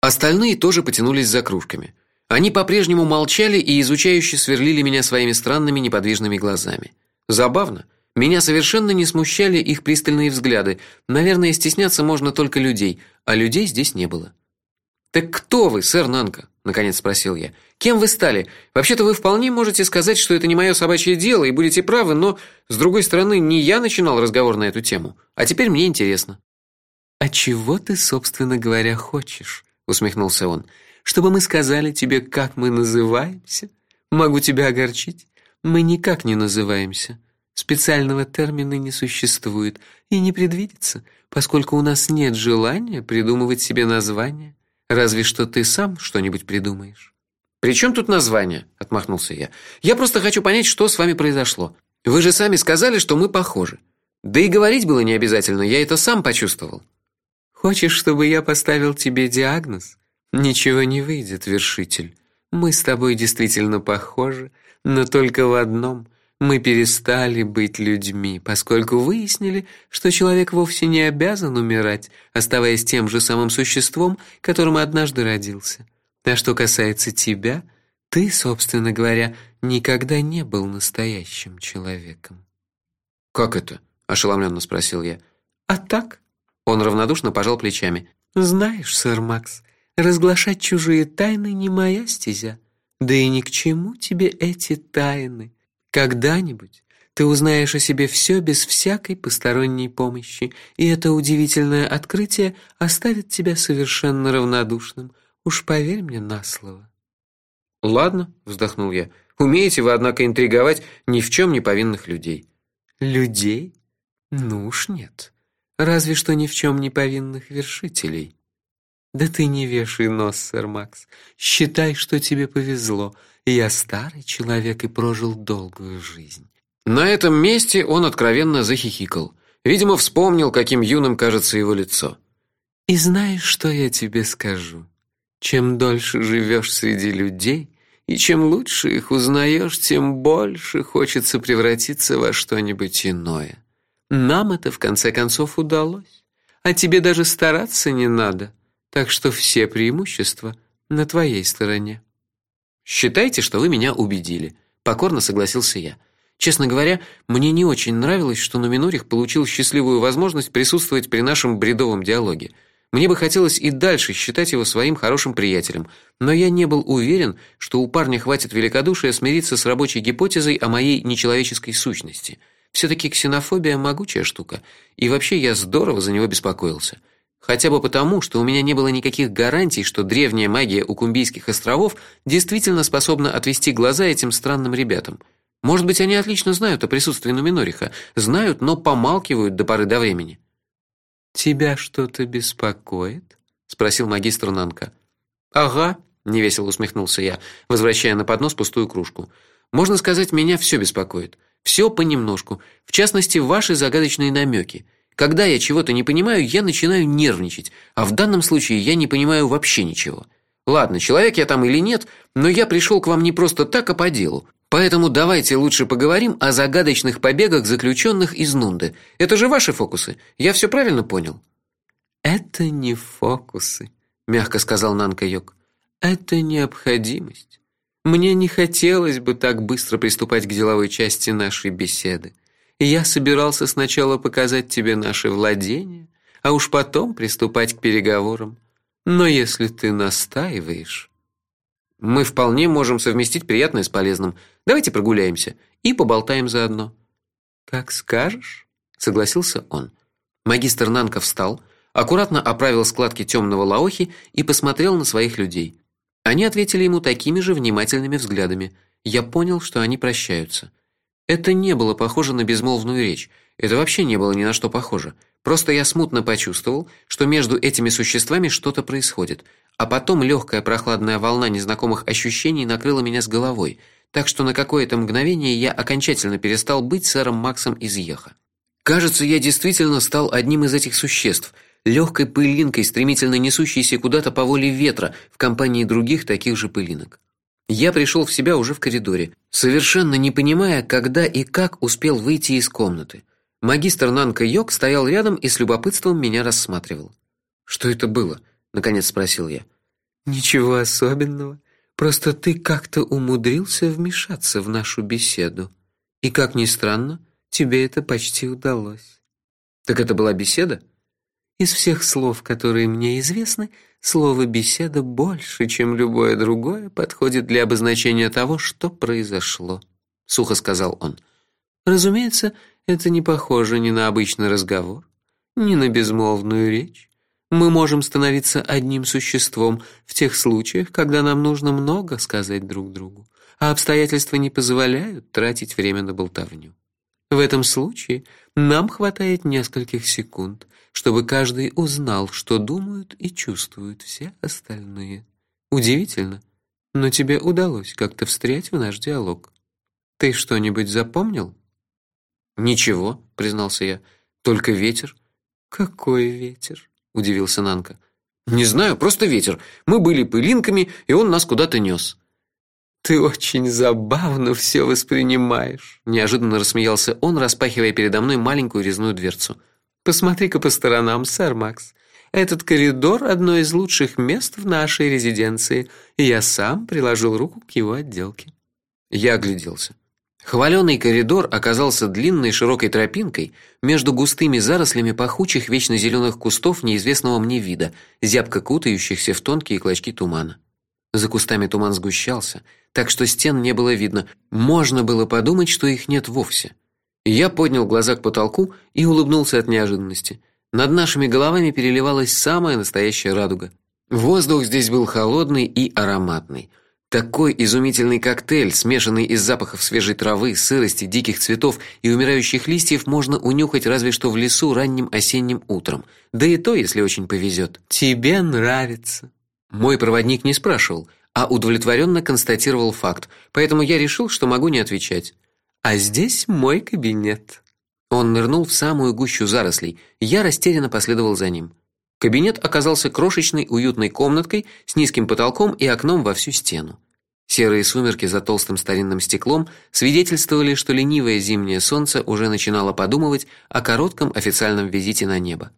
Остальные тоже потянулись за кружками. Они по-прежнему молчали и изучающе сверлили меня своими странными неподвижными глазами. Забавно, меня совершенно не смущали их пристальные взгляды. Наверное, стесняться можно только людей, а людей здесь не было. Так кто вы, сэр Нанка? наконец спросил я. Кем вы стали? Вообще-то вы вполне можете сказать, что это не мое собачье дело, и будете правы, но с другой стороны, не я начинал разговор на эту тему, а теперь мне интересно. А чего ты, собственно говоря, хочешь? Усмехнулся он. Чтобы мы сказали тебе, как мы называемся? Могу тебя огорчить, мы никак не называемся. Специального термина не существует и не предвидится, поскольку у нас нет желания придумывать себе название. Разве что ты сам что-нибудь придумаешь. Причем тут название? отмахнулся я. Я просто хочу понять, что с вами произошло. Вы же сами сказали, что мы похожи. Да и говорить было не обязательно, я это сам почувствовал. Хочешь, чтобы я поставил тебе диагноз? Ничего не выйдет, вершитель. Мы с тобой действительно похожи, но только в одном: мы перестали быть людьми, поскольку выяснили, что человек вовсе не обязан умирать, оставаясь тем же самым существом, которым однажды родился. А что касается тебя, ты, собственно говоря, никогда не был настоящим человеком. Как это? ошеломленно спросил я. А так? Он равнодушно пожал плечами. Знаешь, сэр Макс, разглашать чужие тайны не моя стезя. Да и ни к чему тебе эти тайны. Когда-нибудь ты узнаешь о себе все без всякой посторонней помощи, и это удивительное открытие оставит тебя совершенно равнодушным. Уж поверь мне на слово. Ладно, вздохнул я. Умеете вы однако интриговать ни в чем не повинных людей. Людей? Ну уж нет. Разве что ни в чем не повинных вершителей. Да ты не вешай нос, сэр Макс. Считай, что тебе повезло. Я старый человек и прожил долгую жизнь. На этом месте он откровенно захихикал. Видимо, вспомнил, каким юным кажется его лицо. И знаешь, что я тебе скажу? Чем дольше живешь среди людей, и чем лучше их узнаешь, тем больше хочется превратиться во что-нибудь иное. Нам это в конце концов удалось, а тебе даже стараться не надо. Так что все преимущества на твоей стороне. Считайте, что вы меня убедили, покорно согласился я. Честно говоря, мне не очень нравилось, что Номинорих получил счастливую возможность присутствовать при нашем бредовом диалоге. Мне бы хотелось и дальше считать его своим хорошим приятелем, но я не был уверен, что у парня хватит великодушия смириться с рабочей гипотезой о моей нечеловеческой сущности. Все таки ксенофобия могучая штука, и вообще я здорово за него беспокоился. Хотя бы потому, что у меня не было никаких гарантий, что древняя магия Укумбийских островов действительно способна отвести глаза этим странным ребятам. Может быть, они отлично знают о присутствии Нуминориха, знают, но помалкивают до поры до времени. Тебя что-то беспокоит? спросил магистр Нанка. Ага, невесело усмехнулся я, возвращая на поднос пустую кружку. Можно сказать, меня все беспокоит. Все понемножку, в частности, ваши загадочные намеки. Когда я чего-то не понимаю, я начинаю нервничать, а в данном случае я не понимаю вообще ничего. Ладно, человек я там или нет, но я пришел к вам не просто так, а по делу. Поэтому давайте лучше поговорим о загадочных побегах заключенных из Нунды. Это же ваши фокусы. Я все правильно понял? Это не фокусы, мягко сказал Нанка Йок. Это необходимость. Мне не хотелось бы так быстро приступать к деловой части нашей беседы. Я собирался сначала показать тебе наши владения, а уж потом приступать к переговорам. Но если ты настаиваешь, мы вполне можем совместить приятное с полезным. Давайте прогуляемся и поболтаем заодно. Как скажешь, согласился он. Магистр Нанка встал, аккуратно оправил складки темного лаохи и посмотрел на своих людей. Они ответили ему такими же внимательными взглядами. Я понял, что они прощаются. Это не было похоже на безмолвную речь. Это вообще не было ни на что похоже. Просто я смутно почувствовал, что между этими существами что-то происходит, а потом легкая прохладная волна незнакомых ощущений накрыла меня с головой, так что на какое-то мгновение я окончательно перестал быть сэром Максом из Еха. Кажется, я действительно стал одним из этих существ, легкой пылинкой, стремительно несущейся куда-то по воле ветра в компании других таких же пылинок. Я пришел в себя уже в коридоре, совершенно не понимая, когда и как успел выйти из комнаты. Магистр Нанка Йок стоял рядом и с любопытством меня рассматривал. Что это было? наконец спросил я. Ничего особенного. Просто ты как-то умудрился вмешаться в нашу беседу. И как ни странно, тебе это почти удалось. Так это была беседа? Из всех слов, которые мне известны, слово беседа больше, чем любое другое, подходит для обозначения того, что произошло, сухо сказал он. Разумеется, это не похоже ни на обычный разговор, ни на безмолвную речь. Мы можем становиться одним существом в тех случаях, когда нам нужно много сказать друг другу, а обстоятельства не позволяют тратить время на болтовню. В этом случае нам хватает нескольких секунд, чтобы каждый узнал, что думают и чувствуют все остальные. Удивительно, но тебе удалось как-то встрять в наш диалог. Ты что-нибудь запомнил? Ничего, признался я. Только ветер. Какой ветер? удивился Нанка. Не знаю, просто ветер. Мы были пылинками, и он нас куда-то нес. Ты очень забавно все воспринимаешь, неожиданно рассмеялся он, распахивая передо мной маленькую резную дверцу. Посмотри-ка по сторонам, сэр Макс. Этот коридор одно из лучших мест в нашей резиденции, и я сам приложил руку к его отделке. Я огляделся. Хваленый коридор оказался длинной широкой тропинкой между густыми зарослями пахучих вечно зеленых кустов неизвестного мне вида, зябко кутающихся в тонкие клочки тумана. За кустами туман сгущался, так что стен не было видно. Можно было подумать, что их нет вовсе. Я поднял глаза к потолку и улыбнулся от неожиданности. Над нашими головами переливалась самая настоящая радуга. Воздух здесь был холодный и ароматный. Такой изумительный коктейль, смешанный из запахов свежей травы, сырости, диких цветов и умирающих листьев, можно унюхать разве что в лесу ранним осенним утром. Да и то, если очень повезет. Тебе нравится. Мой проводник не спрашивал, а удовлетворенно констатировал факт. Поэтому я решил, что могу не отвечать. А здесь мой кабинет. Он нырнул в самую гущу зарослей. Я растерянно последовал за ним. Кабинет оказался крошечной уютной комнаткой с низким потолком и окном во всю стену. Серые сумерки за толстым старинным стеклом свидетельствовали, что ленивое зимнее солнце уже начинало подумывать о коротком официальном визите на небо.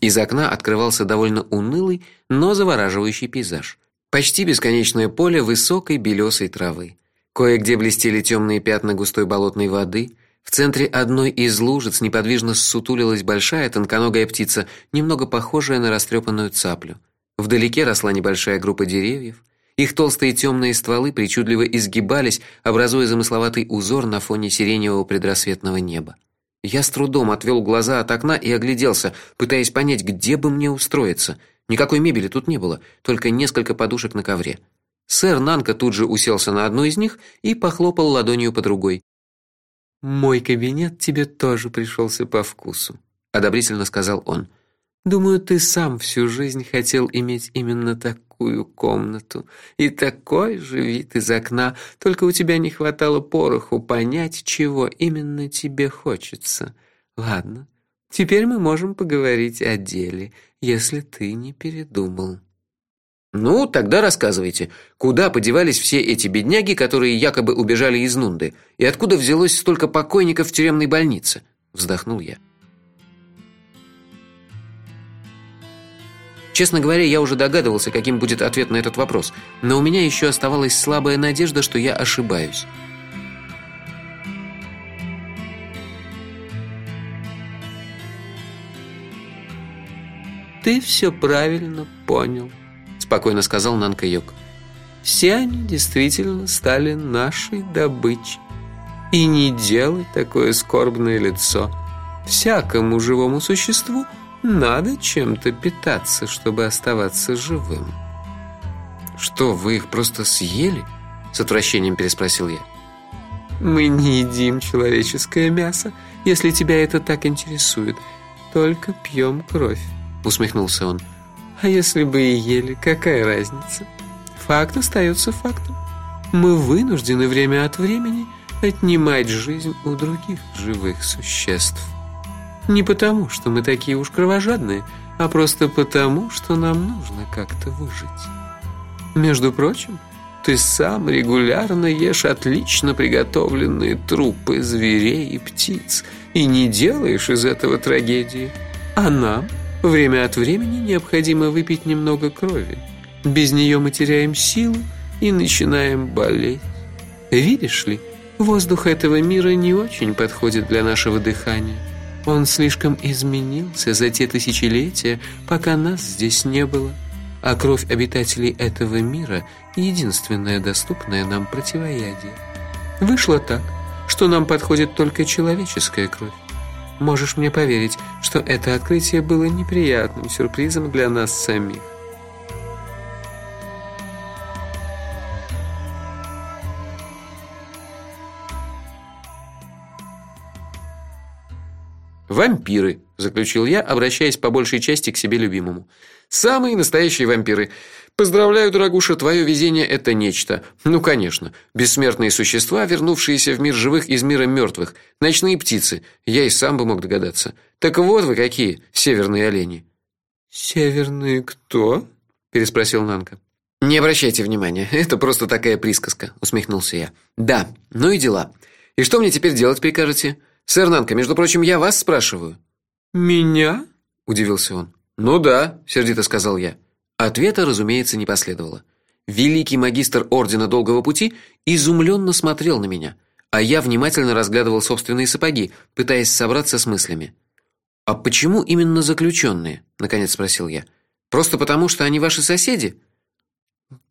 Из окна открывался довольно унылый, но завораживающий пейзаж. Почти бесконечное поле высокой белесой травы. Кое-где блестели темные пятна густой болотной воды, в центре одной из лужиц неподвижно ссутулилась большая тонконогая птица, немного похожая на растрепанную цаплю. Вдалеке росла небольшая группа деревьев. Их толстые темные стволы причудливо изгибались, образуя замысловатый узор на фоне сиреневого предрассветного неба. Я с трудом отвел глаза от окна и огляделся, пытаясь понять, где бы мне устроиться. Никакой мебели тут не было, только несколько подушек на ковре. Сэр Нанка тут же уселся на одну из них и похлопал ладонью по другой. Мой кабинет тебе тоже пришелся по вкусу, одобрительно сказал он. Думаю, ты сам всю жизнь хотел иметь именно такую комнату и такой же вид из окна, только у тебя не хватало пороху понять, чего именно тебе хочется. Ладно, теперь мы можем поговорить о деле, если ты не передумал. Ну, тогда рассказывайте, куда подевались все эти бедняги, которые якобы убежали из Нунды, и откуда взялось столько покойников в тюремной больнице? вздохнул я. Честно говоря, я уже догадывался, каким будет ответ на этот вопрос, но у меня еще оставалась слабая надежда, что я ошибаюсь. Ты все правильно понял спокойно сказал Нанка Йок. Все они действительно стали нашей добычей. И не делай такое скорбное лицо. Всякому живому существу надо чем-то питаться, чтобы оставаться живым. Что, вы их просто съели? С отвращением переспросил я. Мы не едим человеческое мясо, если тебя это так интересует. Только пьем кровь, усмехнулся он. А если бы и ели, какая разница? Факт остается фактом. Мы вынуждены время от времени отнимать жизнь у других живых существ. Не потому, что мы такие уж кровожадные, а просто потому, что нам нужно как-то выжить. Между прочим, ты сам регулярно ешь отлично приготовленные трупы зверей и птиц и не делаешь из этого трагедии. А нам – Время от времени необходимо выпить немного крови. Без нее мы теряем силу и начинаем болеть. Видишь ли, воздух этого мира не очень подходит для нашего дыхания. Он слишком изменился за те тысячелетия, пока нас здесь не было. А кровь обитателей этого мира – единственное доступное нам противоядие. Вышло так, что нам подходит только человеческая кровь. Можешь мне поверить, что это открытие было неприятным сюрпризом для нас самих. Вампиры, заключил я, обращаясь по большей части к себе любимому. Самые настоящие вампиры. Поздравляю, дорогуша, твое везение это нечто. Ну, конечно, бессмертные существа, вернувшиеся в мир живых из мира мертвых, ночные птицы. Я и сам бы мог догадаться. Так вот вы какие, северные олени. Северные кто? переспросил Нанка. Не обращайте внимания, это просто такая присказка, усмехнулся я. Да, ну и дела. И что мне теперь делать прикажете? Сэр Нанка, между прочим, я вас спрашиваю. Меня? удивился он. Ну да, сердито сказал я. Ответа, разумеется, не последовало. Великий магистр ордена Долгого пути изумленно смотрел на меня, а я внимательно разглядывал собственные сапоги, пытаясь собраться с мыслями. А почему именно заключенные? наконец спросил я. Просто потому, что они ваши соседи?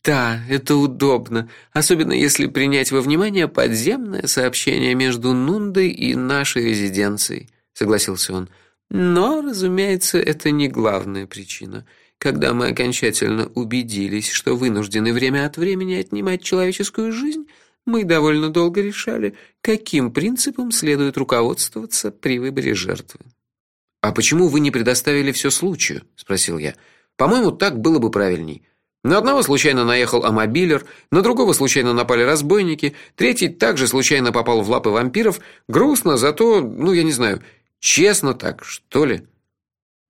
Да, это удобно, особенно если принять во внимание подземное сообщение между Нундой и нашей резиденцией, согласился он. Но, разумеется, это не главная причина. Когда мы окончательно убедились, что вынуждены время от времени отнимать человеческую жизнь, мы довольно долго решали, каким принципом следует руководствоваться при выборе жертвы. А почему вы не предоставили все случаю, спросил я. По-моему, так было бы правильней. На одного случайно наехал амобилер, на другого случайно напали разбойники, третий также случайно попал в лапы вампиров. Грустно, зато, ну, я не знаю, Честно так, что ли?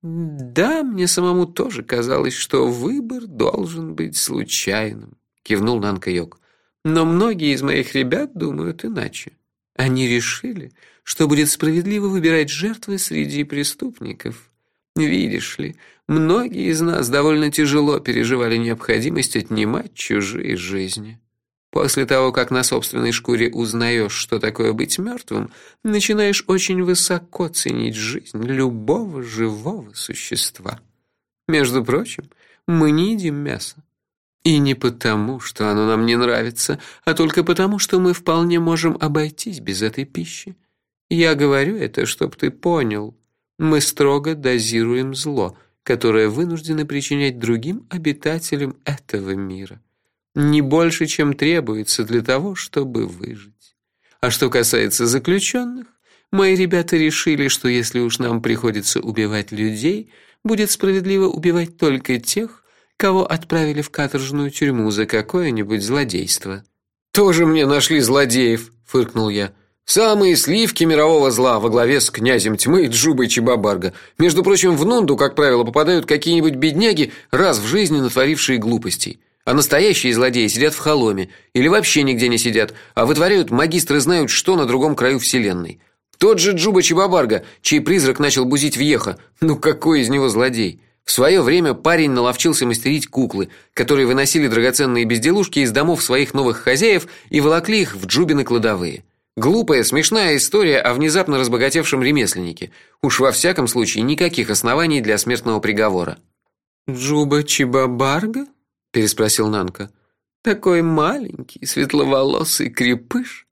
Да, мне самому тоже казалось, что выбор должен быть случайным, кивнул Нанка Йог. Но многие из моих ребят думают иначе. Они решили, что будет справедливо выбирать жертвы среди преступников. Видишь ли, многие из нас довольно тяжело переживали необходимость отнимать чужие жизни. После того, как на собственной шкуре узнаешь, что такое быть мертвым, начинаешь очень высоко ценить жизнь любого живого существа. Между прочим, мы не едим мясо. И не потому, что оно нам не нравится, а только потому, что мы вполне можем обойтись без этой пищи. Я говорю это, чтобы ты понял. Мы строго дозируем зло, которое вынуждены причинять другим обитателям этого мира не больше, чем требуется для того, чтобы выжить. А что касается заключенных, мои ребята решили, что если уж нам приходится убивать людей, будет справедливо убивать только тех, кого отправили в каторжную тюрьму за какое-нибудь злодейство. Тоже мне нашли злодеев, фыркнул я. Самые сливки мирового зла во главе с князем тьмы Джубой Чебабарга. Между прочим, в Нунду, как правило, попадают какие-нибудь бедняги, раз в жизни натворившие глупостей. А настоящие злодеи сидят в холоме или вообще нигде не сидят, а вытворяют магистры знают что на другом краю вселенной. Тот же Джуба Чебабарга, чей призрак начал бузить Вьеха. Ну какой из него злодей? В свое время парень наловчился мастерить куклы, которые выносили драгоценные безделушки из домов своих новых хозяев и волокли их в Джубины кладовые. Глупая, смешная история о внезапно разбогатевшем ремесленнике. Уж во всяком случае никаких оснований для смертного приговора. Джуба Чебабарга? Переспросил Нанка. Такой маленький, светловолосый крепыш.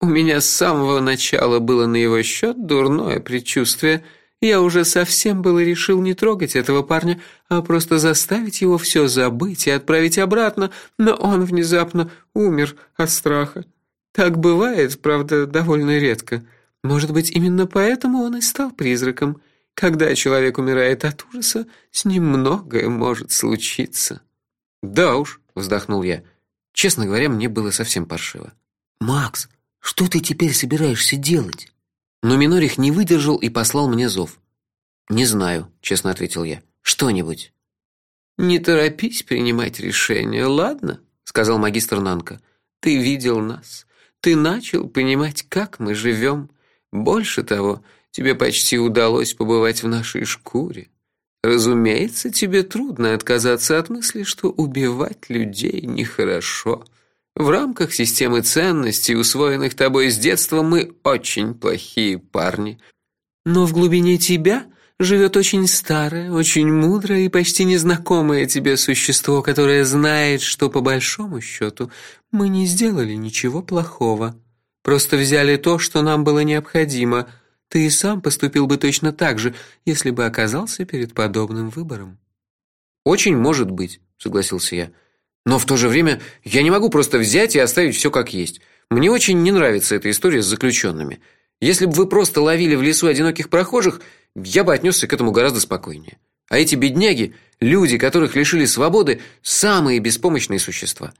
У меня с самого начала было на его счет дурное предчувствие. Я уже совсем было решил не трогать этого парня, а просто заставить его все забыть и отправить обратно, но он внезапно умер от страха. Так бывает, правда, довольно редко. Может быть, именно поэтому он и стал призраком. Когда человек умирает от ужаса, с ним многое может случиться. Да уж, вздохнул я. Честно говоря, мне было совсем паршиво. Макс, что ты теперь собираешься делать? Но Минорих не выдержал и послал мне зов. Не знаю, честно ответил я. Что-нибудь. Не торопись принимать решение, ладно? сказал магистр Нанка. Ты видел нас. Ты начал понимать, как мы живем. Больше того, тебе почти удалось побывать в нашей шкуре. Разумеется, тебе трудно отказаться от мысли, что убивать людей нехорошо. В рамках системы ценностей, усвоенных тобой с детства, мы очень плохие парни. Но в глубине тебя живет очень старое, очень мудрое и почти незнакомое тебе существо, которое знает, что по большому счету мы не сделали ничего плохого. Просто взяли то, что нам было необходимо. Ты и сам поступил бы точно так же, если бы оказался перед подобным выбором. Очень может быть, согласился я. Но в то же время я не могу просто взять и оставить все как есть. Мне очень не нравится эта история с заключенными. Если бы вы просто ловили в лесу одиноких прохожих, я бы отнесся к этому гораздо спокойнее. А эти бедняги, люди, которых лишили свободы, самые беспомощные существа.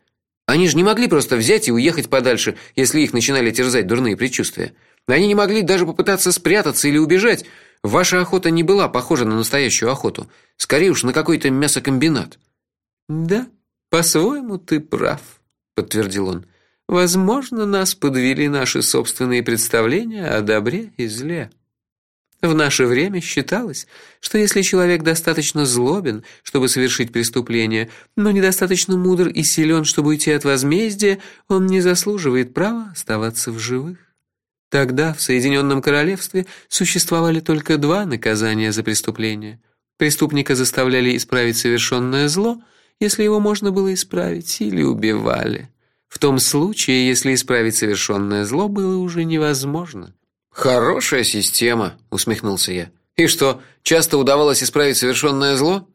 Они же не могли просто взять и уехать подальше, если их начинали терзать дурные предчувствия. Они не могли даже попытаться спрятаться или убежать. Ваша охота не была похожа на настоящую охоту, скорее уж на какой-то мясокомбинат. Да, по-своему ты прав, подтвердил он. Возможно, нас подвели наши собственные представления о добре и зле. В наше время считалось, что если человек достаточно злобен, чтобы совершить преступление, но недостаточно мудр и силен, чтобы уйти от возмездия, он не заслуживает права оставаться в живых. Тогда в Соединенном королевстве существовали только два наказания за преступление. Преступника заставляли исправить совершенное зло, если его можно было исправить, или убивали. В том случае, если исправить совершенное зло было уже невозможно. Хорошая система, усмехнулся я. И что, часто удавалось исправить совершенное зло?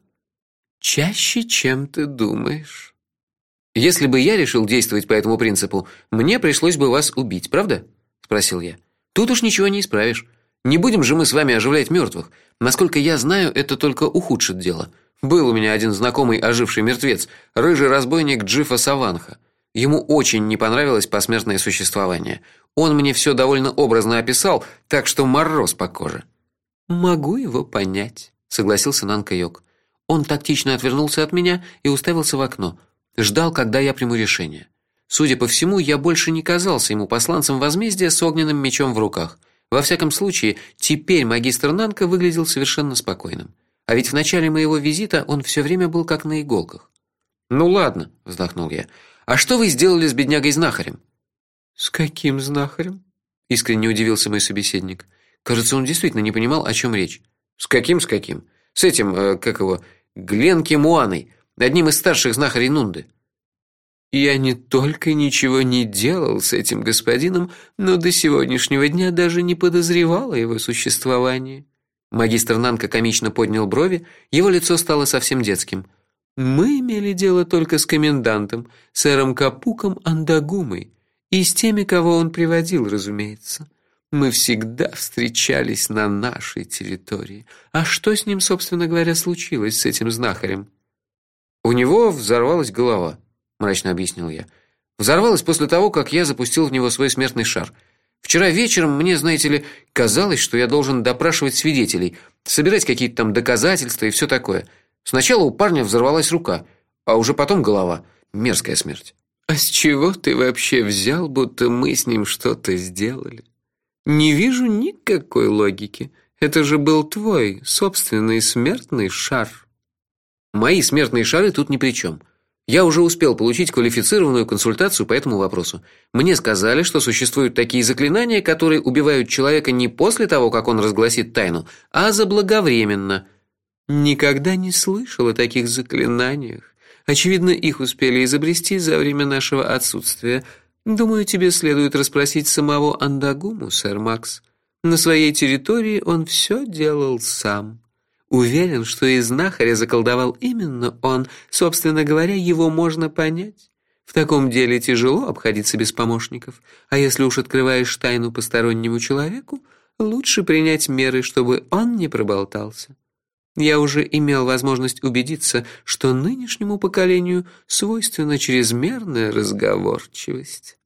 Чаще, чем ты думаешь. Если бы я решил действовать по этому принципу, мне пришлось бы вас убить, правда? Спросил я. Тут уж ничего не исправишь. Не будем же мы с вами оживлять мертвых. Насколько я знаю, это только ухудшит дело. Был у меня один знакомый оживший мертвец, рыжий разбойник Джифа Саванха. Ему очень не понравилось посмертное существование. Он мне все довольно образно описал, так что мороз по коже. Могу его понять, согласился Нанка Йок. Он тактично отвернулся от меня и уставился в окно, ждал, когда я приму решение. Судя по всему, я больше не казался ему посланцем возмездия с огненным мечом в руках. Во всяком случае, теперь магистр Нанка выглядел совершенно спокойным. А ведь в начале моего визита он все время был как на иголках. Ну ладно, вздохнул я. А что вы сделали с беднягой знахарем? С каким знахарем? Искренне удивился мой собеседник. Кажется, он действительно не понимал, о чем речь. С каким, с каким? С этим, э, как его, Гленки Муаной, одним из старших знахарей Нунды. Я не только ничего не делал с этим господином, но до сегодняшнего дня даже не подозревал о его существовании. Магистр Нанка комично поднял брови, его лицо стало совсем детским. Мы имели дело только с комендантом, сэром Капуком Андагумой, и с теми, кого он приводил, разумеется. Мы всегда встречались на нашей территории. А что с ним, собственно говоря, случилось с этим знахарем? У него взорвалась голова, мрачно объяснил я. Взорвалась после того, как я запустил в него свой смертный шар. Вчера вечером мне, знаете ли, казалось, что я должен допрашивать свидетелей, собирать какие-то там доказательства и все такое. Сначала у парня взорвалась рука, а уже потом голова. Мерзкая смерть. А с чего ты вообще взял, будто мы с ним что-то сделали? Не вижу никакой логики. Это же был твой собственный смертный шар. Мои смертные шары тут ни при чем. Я уже успел получить квалифицированную консультацию по этому вопросу. Мне сказали, что существуют такие заклинания, которые убивают человека не после того, как он разгласит тайну, а заблаговременно. Никогда не слышал о таких заклинаниях. Очевидно, их успели изобрести за время нашего отсутствия. Думаю, тебе следует расспросить самого Андагуму, сэр Макс. На своей территории он все делал сам. Уверен, что и знахаря заколдовал именно он. Собственно говоря, его можно понять. В таком деле тяжело обходиться без помощников. А если уж открываешь тайну постороннему человеку, лучше принять меры, чтобы он не проболтался. Я уже имел возможность убедиться, что нынешнему поколению свойственна чрезмерная разговорчивость.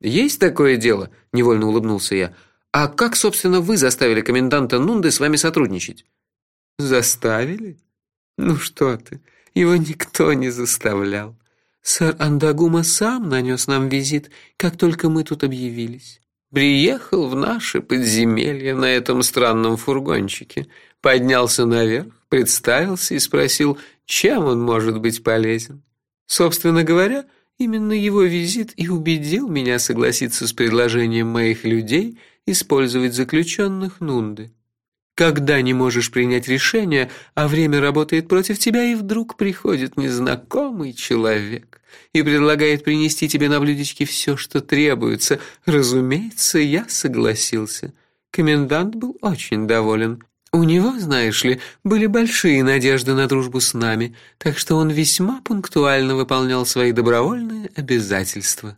Есть такое дело, невольно улыбнулся я. А как, собственно, вы заставили коменданта Нунды с вами сотрудничать? Заставили? Ну что ты? Его никто не заставлял. Сэр Андагума сам нанес нам визит, как только мы тут объявились. приехал в наше подземелье на этом странном фургончике, поднялся наверх, представился и спросил, чем он может быть полезен. Собственно говоря, именно его визит и убедил меня согласиться с предложением моих людей использовать заключенных Нунды. Когда не можешь принять решение, а время работает против тебя, и вдруг приходит незнакомый человек и предлагает принести тебе на блюдечке все, что требуется. Разумеется, я согласился. Комендант был очень доволен. У него, знаешь ли, были большие надежды на дружбу с нами, так что он весьма пунктуально выполнял свои добровольные обязательства.